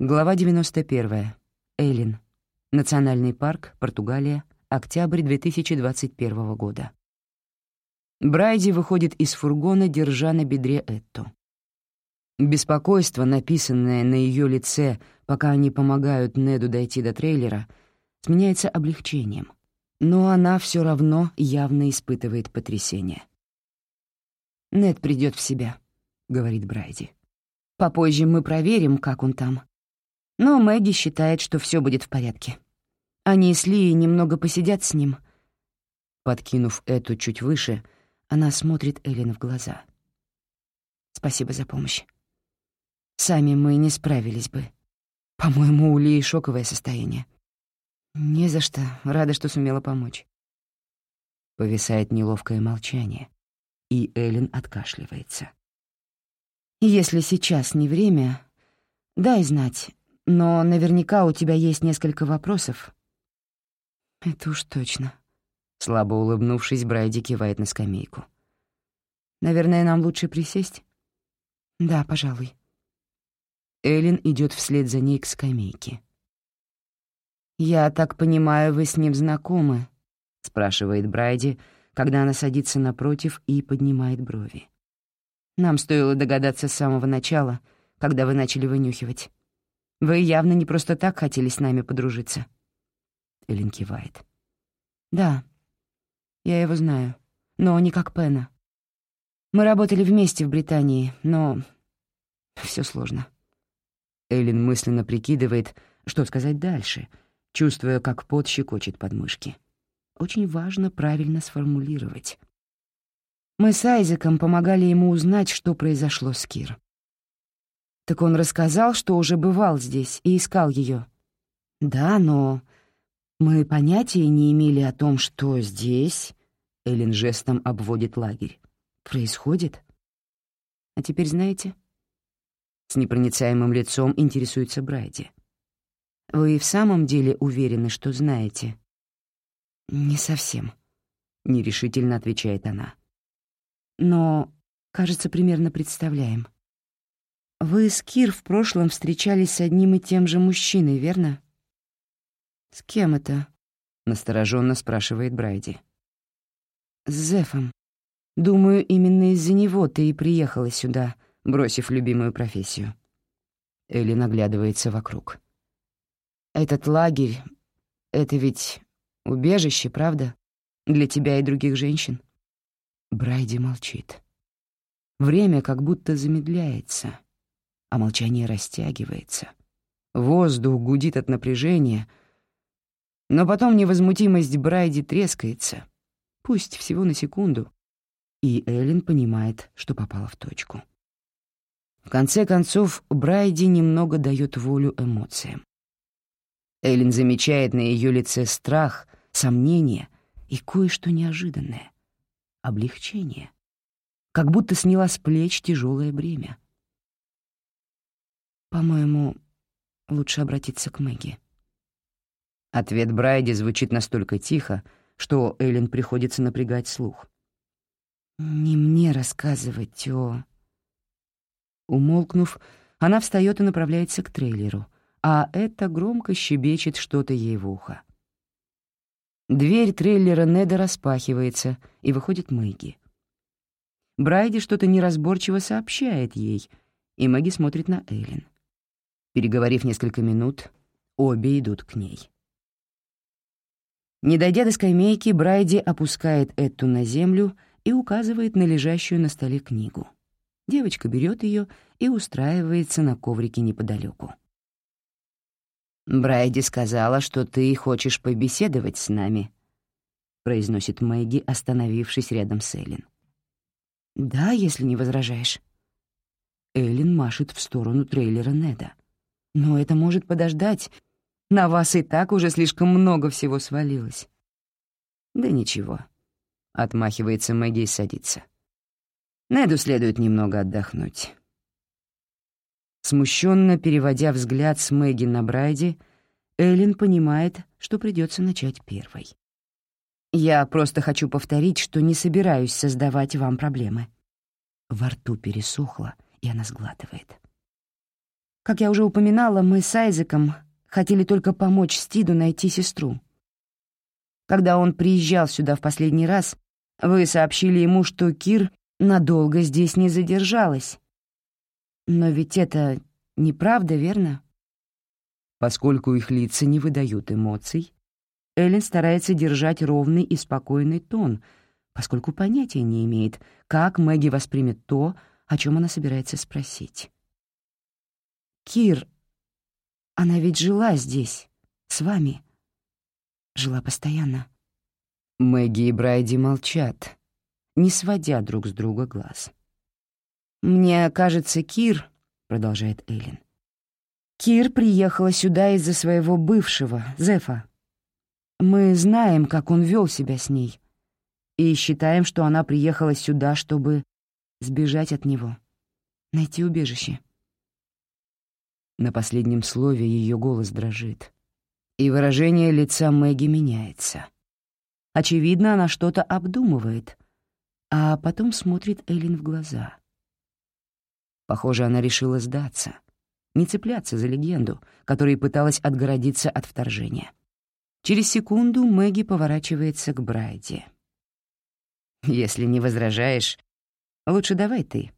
Глава 91. Эйлин. Национальный парк, Португалия. Октябрь 2021 года. Брайди выходит из фургона, держа на бедре Эту. Беспокойство, написанное на ее лице, пока они помогают Неду дойти до трейлера, сменяется облегчением. Но она все равно явно испытывает потрясение. «Нед придет в себя», — говорит Брайди. «Попозже мы проверим, как он там. Но Мэгги считает, что все будет в порядке. Они с Ли немного посидят с ним». Подкинув эту чуть выше, она смотрит Эллен в глаза. «Спасибо за помощь. Сами мы не справились бы. По-моему, у Ли шоковое состояние. Не за что. Рада, что сумела помочь». Повисает неловкое молчание, и Эллен откашливается. «Если сейчас не время, дай знать, но наверняка у тебя есть несколько вопросов». «Это уж точно», — слабо улыбнувшись, Брайди кивает на скамейку. «Наверное, нам лучше присесть?» «Да, пожалуй». Эллен идет вслед за ней к скамейке. «Я так понимаю, вы с ним знакомы?» — спрашивает Брайди, когда она садится напротив и поднимает брови. «Нам стоило догадаться с самого начала, когда вы начали вынюхивать. Вы явно не просто так хотели с нами подружиться». Эллен кивает. «Да, я его знаю, но не как Пена. Мы работали вместе в Британии, но все сложно». Эллен мысленно прикидывает, что сказать дальше, чувствуя, как пот щекочет подмышки. Очень важно правильно сформулировать. Мы с Айзеком помогали ему узнать, что произошло с Кир. Так он рассказал, что уже бывал здесь и искал ее. Да, но мы понятия не имели о том, что здесь, Эллен жестом обводит лагерь, происходит. А теперь знаете? С непроницаемым лицом интересуется Брайди. «Вы в самом деле уверены, что знаете?» «Не совсем», — нерешительно отвечает она. «Но, кажется, примерно представляем. Вы с Кир в прошлом встречались с одним и тем же мужчиной, верно?» «С кем это?» — настороженно спрашивает Брайди. «С Зефом. Думаю, именно из-за него ты и приехала сюда», — бросив любимую профессию. Элли наглядывается вокруг. «Этот лагерь — это ведь убежище, правда? Для тебя и других женщин?» Брайди молчит. Время как будто замедляется, а молчание растягивается. Воздух гудит от напряжения, но потом невозмутимость Брайди трескается, пусть всего на секунду, и Эллен понимает, что попала в точку. В конце концов, Брайди немного дает волю эмоциям. Эллен замечает на ее лице страх, сомнение и кое-что неожиданное — облегчение. Как будто сняла с плеч тяжелое бремя. «По-моему, лучше обратиться к Мэгги». Ответ Брайди звучит настолько тихо, что Эллен приходится напрягать слух. «Не мне рассказывать о...» Умолкнув, она встает и направляется к трейлеру, а это громко щебечет что-то ей в ухо. Дверь трейлера Неда распахивается, и выходит Мэгги. Брайди что-то неразборчиво сообщает ей, и Мэгги смотрит на Эллен. Переговорив несколько минут, обе идут к ней. Не дойдя до скамейки, Брайди опускает Эту на землю и указывает на лежащую на столе книгу. Девочка берет ее и устраивается на коврике неподалеку. «Брайди сказала, что ты хочешь побеседовать с нами», — произносит Мэгги, остановившись рядом с Эллен. «Да, если не возражаешь». Эллен машет в сторону трейлера Неда. «Но это может подождать. На вас и так уже слишком много всего свалилось». «Да ничего», — отмахивается Мэгги и садится. Неду следует немного отдохнуть. Смущенно переводя взгляд с Мэгги на Брайди, Эллен понимает, что придется начать первой. «Я просто хочу повторить, что не собираюсь создавать вам проблемы». Во рту пересохло, и она сглатывает. Как я уже упоминала, мы с Айзеком хотели только помочь Стиду найти сестру. Когда он приезжал сюда в последний раз, вы сообщили ему, что Кир надолго здесь не задержалась. Но ведь это неправда, верно? Поскольку их лица не выдают эмоций, Эллен старается держать ровный и спокойный тон, поскольку понятия не имеет, как Мэгги воспримет то, о чем она собирается спросить. «Кир, она ведь жила здесь, с вами. Жила постоянно». Мэгги и Брайди молчат, не сводя друг с друга глаз. «Мне кажется, Кир», — продолжает Эллен, «Кир приехала сюда из-за своего бывшего, Зефа. Мы знаем, как он вел себя с ней, и считаем, что она приехала сюда, чтобы сбежать от него, найти убежище». На последнем слове ее голос дрожит, и выражение лица Мэгги меняется. Очевидно, она что-то обдумывает, а потом смотрит Эллен в глаза. Похоже, она решила сдаться, не цепляться за легенду, которой пыталась отгородиться от вторжения. Через секунду Мэгги поворачивается к Брайде. «Если не возражаешь, лучше давай ты.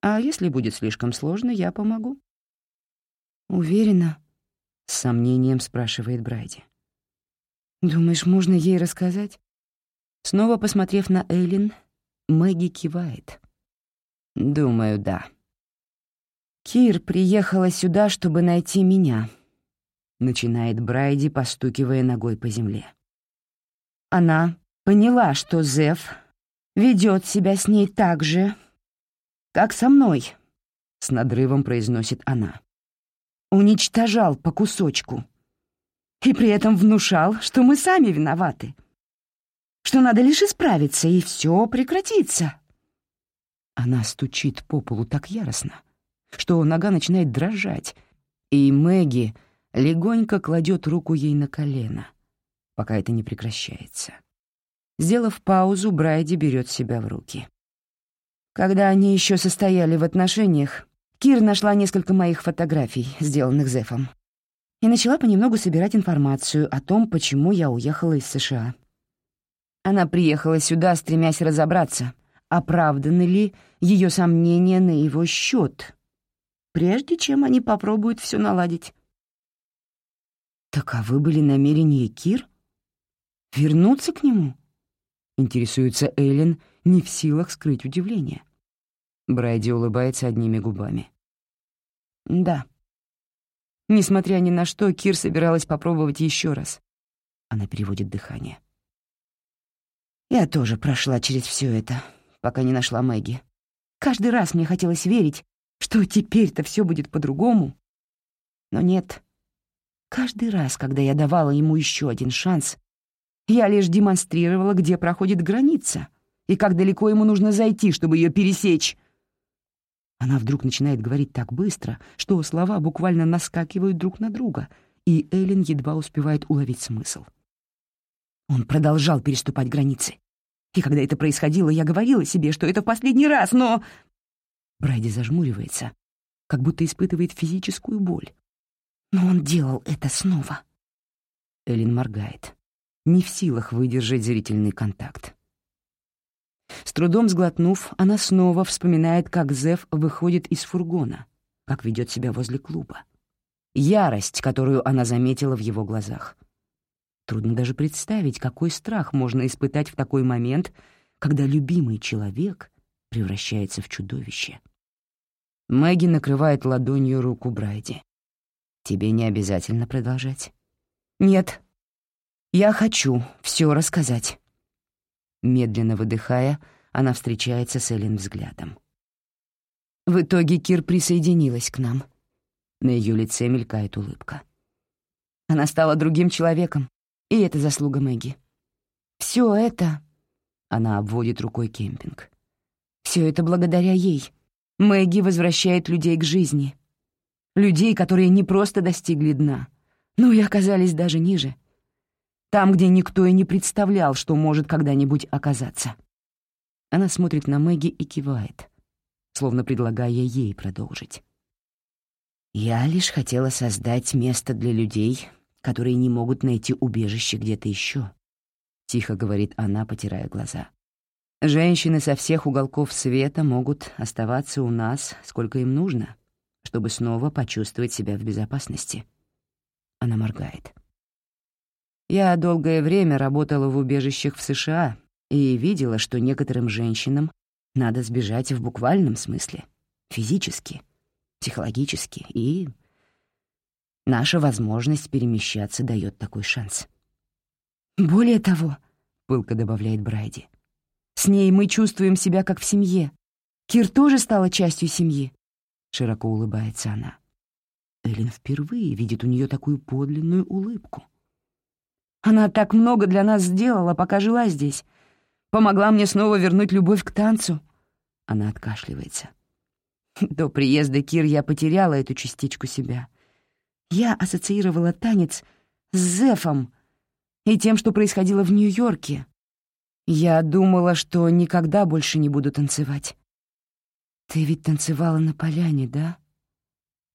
А если будет слишком сложно, я помогу». «Уверена?» — с сомнением спрашивает Брайди. «Думаешь, можно ей рассказать?» Снова посмотрев на Эйлин, Мэгги кивает. «Думаю, да». «Кир приехала сюда, чтобы найти меня», — начинает Брайди, постукивая ногой по земле. Она поняла, что Зев ведет себя с ней так же, как со мной, — с надрывом произносит она уничтожал по кусочку. И при этом внушал, что мы сами виноваты. Что надо лишь исправиться, и все прекратится. Она стучит по полу так яростно, что нога начинает дрожать, и Мэгги легонько кладет руку ей на колено, пока это не прекращается. Сделав паузу, Брайди берет себя в руки. Когда они еще состояли в отношениях, Кир нашла несколько моих фотографий, сделанных Зефом, и начала понемногу собирать информацию о том, почему я уехала из США. Она приехала сюда, стремясь разобраться, оправданы ли ее сомнения на его счет, прежде чем они попробуют все наладить. Таковы были намерения Кир? Вернуться к нему? Интересуется Эллен, не в силах скрыть удивление. Брайди улыбается одними губами. «Да». Несмотря ни на что, Кир собиралась попробовать еще раз. Она переводит дыхание. Я тоже прошла через все это, пока не нашла Мэгги. Каждый раз мне хотелось верить, что теперь-то все будет по-другому. Но нет. Каждый раз, когда я давала ему еще один шанс, я лишь демонстрировала, где проходит граница и как далеко ему нужно зайти, чтобы ее пересечь. Она вдруг начинает говорить так быстро, что слова буквально наскакивают друг на друга, и Эллен едва успевает уловить смысл. Он продолжал переступать границы. И когда это происходило, я говорила себе, что это в последний раз, но... Брайди зажмуривается, как будто испытывает физическую боль. Но он делал это снова. Эллен моргает, не в силах выдержать зрительный контакт. С трудом сглотнув, она снова вспоминает, как Зев выходит из фургона, как ведет себя возле клуба. Ярость, которую она заметила в его глазах. Трудно даже представить, какой страх можно испытать в такой момент, когда любимый человек превращается в чудовище. Мэгги накрывает ладонью руку Брайди. «Тебе не обязательно продолжать». «Нет, я хочу все рассказать». Медленно выдыхая, она встречается с Эллен взглядом. В итоге Кир присоединилась к нам. На ее лице мелькает улыбка. Она стала другим человеком, и это заслуга Мэгги. Все это... Она обводит рукой кемпинг. Все это благодаря ей. Мэгги возвращает людей к жизни. Людей, которые не просто достигли дна, но и оказались даже ниже — там, где никто и не представлял, что может когда-нибудь оказаться. Она смотрит на Мэгги и кивает, словно предлагая ей продолжить. Я лишь хотела создать место для людей, которые не могут найти убежище где-то еще, тихо говорит она, потирая глаза. Женщины со всех уголков света могут оставаться у нас, сколько им нужно, чтобы снова почувствовать себя в безопасности. Она моргает. Я долгое время работала в убежищах в США и видела, что некоторым женщинам надо сбежать в буквальном смысле, физически, психологически, и наша возможность перемещаться дает такой шанс. «Более того», — пылко добавляет Брайди, «с ней мы чувствуем себя как в семье. Кир тоже стала частью семьи», — широко улыбается она. Эллен впервые видит у нее такую подлинную улыбку. Она так много для нас сделала, пока жила здесь. Помогла мне снова вернуть любовь к танцу. Она откашливается. До приезда Кир я потеряла эту частичку себя. Я ассоциировала танец с Зефом и тем, что происходило в Нью-Йорке. Я думала, что никогда больше не буду танцевать. «Ты ведь танцевала на поляне, да?»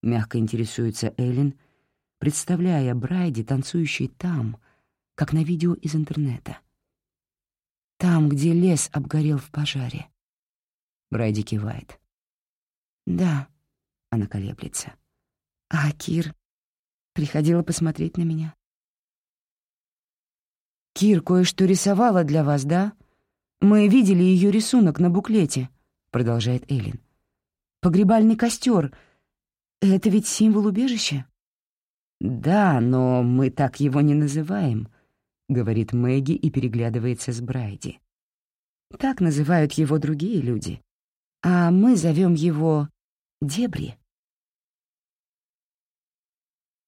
Мягко интересуется Эллен, представляя Брайди, танцующей там, как на видео из интернета. Там, где лес обгорел в пожаре. Брайди кивает. «Да», — она колеблется. «А Кир приходила посмотреть на меня?» «Кир кое-что рисовала для вас, да? Мы видели ее рисунок на буклете», — продолжает Эллен. «Погребальный костер. Это ведь символ убежища?» «Да, но мы так его не называем», — говорит Мэгги и переглядывается с Брайди. «Так называют его другие люди, а мы зовем его Дебри».